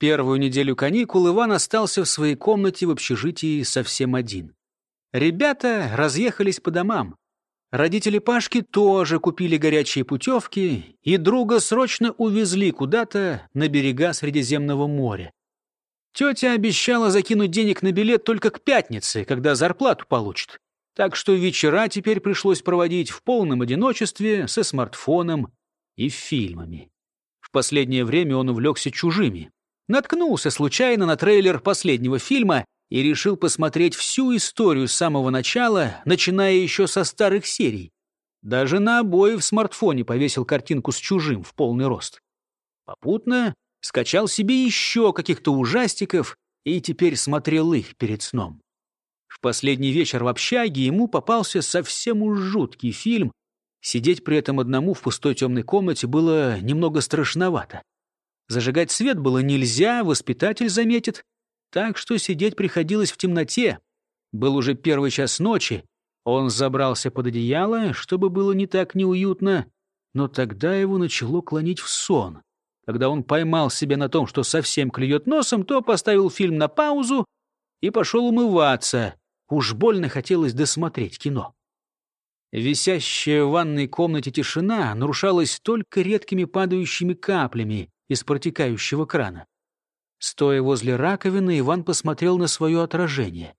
Первую неделю каникул Иван остался в своей комнате в общежитии совсем один. Ребята разъехались по домам. Родители Пашки тоже купили горячие путевки, и друга срочно увезли куда-то на берега Средиземного моря. Тетя обещала закинуть денег на билет только к пятнице, когда зарплату получит. Так что вечера теперь пришлось проводить в полном одиночестве со смартфоном и фильмами. В последнее время он увлекся чужими. Наткнулся случайно на трейлер последнего фильма и решил посмотреть всю историю с самого начала, начиная еще со старых серий. Даже на обои в смартфоне повесил картинку с чужим в полный рост. Попутно скачал себе еще каких-то ужастиков и теперь смотрел их перед сном. В последний вечер в общаге ему попался совсем уж жуткий фильм. Сидеть при этом одному в пустой темной комнате было немного страшновато. Зажигать свет было нельзя, воспитатель заметит, так что сидеть приходилось в темноте. Был уже первый час ночи. Он забрался под одеяло, чтобы было не так неуютно, но тогда его начало клонить в сон. Когда он поймал себя на том, что совсем клюет носом, то поставил фильм на паузу и пошел умываться. Уж больно хотелось досмотреть кино. Висящая в ванной комнате тишина нарушалась только редкими падающими каплями из протекающего крана. Стоя возле раковины, Иван посмотрел на свое отражение.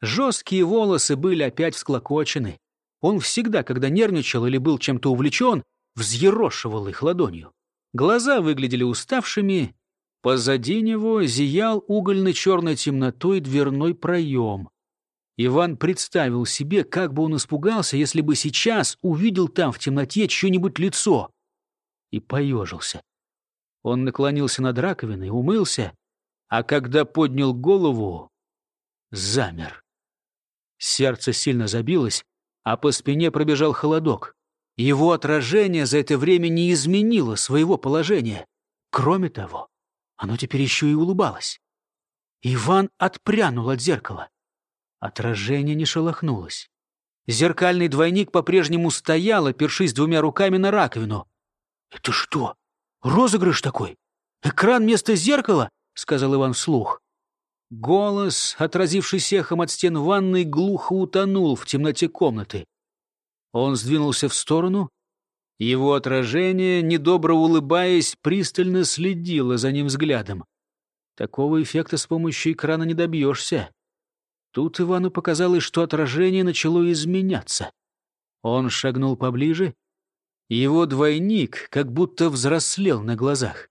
Жесткие волосы были опять всклокочены. Он всегда, когда нервничал или был чем-то увлечен, взъерошивал их ладонью. Глаза выглядели уставшими. Позади него зиял угольно-черной темнотой дверной проем. Иван представил себе, как бы он испугался, если бы сейчас увидел там в темноте чье-нибудь лицо. И поежился. Он наклонился над раковиной, умылся а когда поднял голову, замер. Сердце сильно забилось, а по спине пробежал холодок. Его отражение за это время не изменило своего положения. Кроме того, оно теперь еще и улыбалось. Иван отпрянул от зеркала. Отражение не шелохнулось. Зеркальный двойник по-прежнему стоял, опершись двумя руками на раковину. «Это что, розыгрыш такой? Экран вместо зеркала?» — сказал Иван вслух. Голос, отразившийся эхом от стен ванной, глухо утонул в темноте комнаты. Он сдвинулся в сторону. Его отражение, недобро улыбаясь, пристально следило за ним взглядом. Такого эффекта с помощью экрана не добьешься. Тут Ивану показалось, что отражение начало изменяться. Он шагнул поближе. Его двойник как будто взрослел на глазах.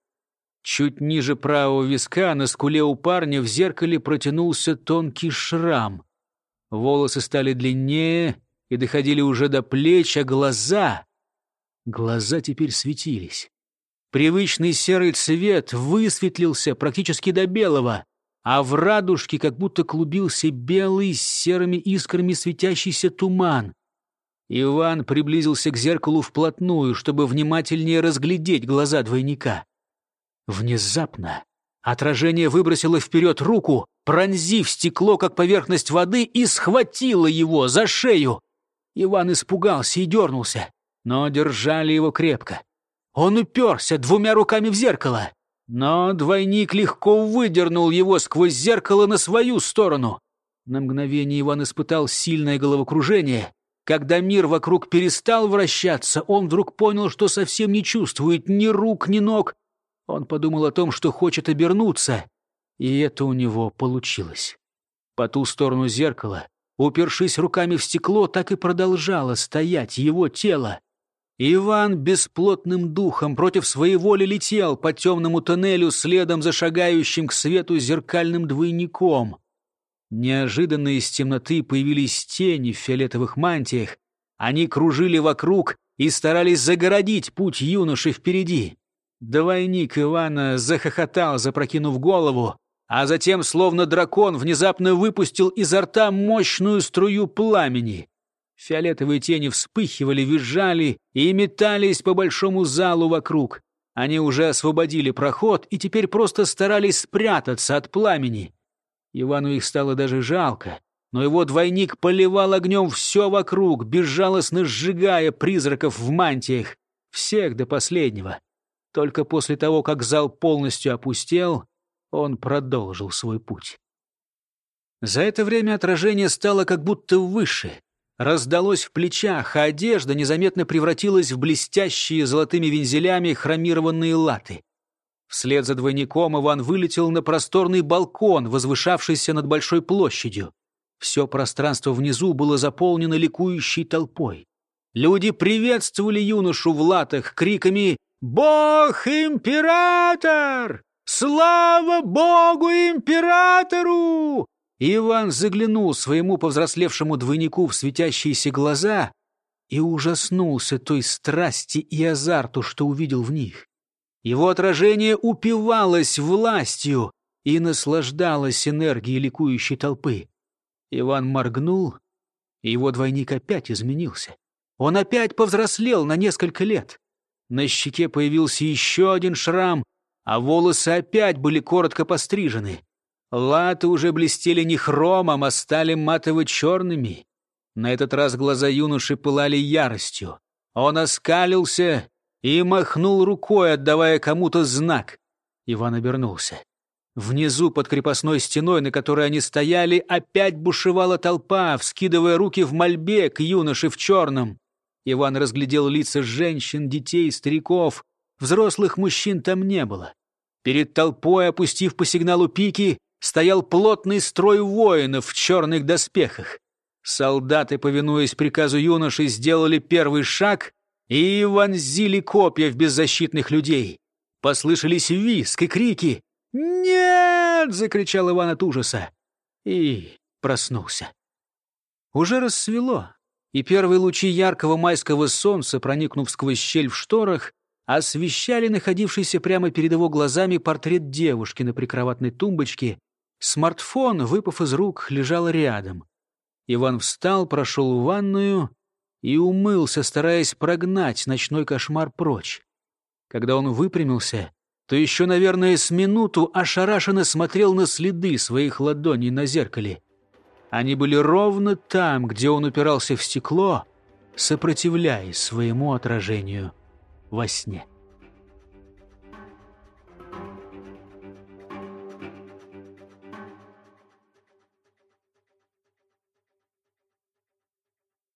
Чуть ниже правого виска на скуле у парня в зеркале протянулся тонкий шрам. Волосы стали длиннее и доходили уже до плеч, а глаза... Глаза теперь светились. Привычный серый цвет высветлился практически до белого, а в радужке как будто клубился белый с серыми искрами светящийся туман. Иван приблизился к зеркалу вплотную, чтобы внимательнее разглядеть глаза двойника. Внезапно отражение выбросило вперед руку, пронзив стекло, как поверхность воды, и схватило его за шею. Иван испугался и дернулся, но держали его крепко. Он уперся двумя руками в зеркало, но двойник легко выдернул его сквозь зеркало на свою сторону. На мгновение Иван испытал сильное головокружение. Когда мир вокруг перестал вращаться, он вдруг понял, что совсем не чувствует ни рук, ни ног, он подумал о том, что хочет обернуться, и это у него получилось. По ту сторону зеркала, упершись руками в стекло, так и продолжало стоять его тело. Иван бесплотным духом против своей воли летел по темному тоннелю следом за шагающим к свету зеркальным двойником. Неожиданно из темноты появились тени в фиолетовых мантиях. Они кружили вокруг и старались загородить путь юноши впереди. Двойник Ивана захохотал, запрокинув голову, а затем, словно дракон, внезапно выпустил изо рта мощную струю пламени. Фиолетовые тени вспыхивали, визжали и метались по большому залу вокруг. Они уже освободили проход и теперь просто старались спрятаться от пламени. Ивану их стало даже жалко, но его двойник поливал огнем все вокруг, безжалостно сжигая призраков в мантиях, всех до последнего. Только после того, как зал полностью опустел, он продолжил свой путь. За это время отражение стало как будто выше, раздалось в плечах, а одежда незаметно превратилась в блестящие золотыми вензелями хромированные латы. Вслед за двойником Иван вылетел на просторный балкон, возвышавшийся над большой площадью. Все пространство внизу было заполнено ликующей толпой. Люди приветствовали юношу в латах криками «Бог-император! Слава Богу-императору!» Иван заглянул своему повзрослевшему двойнику в светящиеся глаза и ужаснулся той страсти и азарту, что увидел в них. Его отражение упивалось властью и наслаждалось энергией ликующей толпы. Иван моргнул, и его двойник опять изменился. Он опять повзрослел на несколько лет. На щеке появился еще один шрам, а волосы опять были коротко пострижены. Латы уже блестели не хромом, а стали матово-черными. На этот раз глаза юноши пылали яростью. Он оскалился и махнул рукой, отдавая кому-то знак. Иван обернулся. Внизу, под крепостной стеной, на которой они стояли, опять бушевала толпа, вскидывая руки в мольбе к юноше в черном. Иван разглядел лица женщин, детей, стариков. Взрослых мужчин там не было. Перед толпой, опустив по сигналу пики, стоял плотный строй воинов в черных доспехах. Солдаты, повинуясь приказу юноши, сделали первый шаг и вонзили копья в беззащитных людей. Послышались виск и крики. «Нет!» — закричал Иван от ужаса. И проснулся. Уже рассвело, и первые лучи яркого майского солнца, проникнув сквозь щель в шторах, освещали находившийся прямо перед его глазами портрет девушки на прикроватной тумбочке, Смартфон, выпав из рук, лежал рядом. Иван встал, прошел в ванную и умылся, стараясь прогнать ночной кошмар прочь. Когда он выпрямился, то еще, наверное, с минуту ошарашенно смотрел на следы своих ладоней на зеркале. Они были ровно там, где он упирался в стекло, сопротивляясь своему отражению во сне.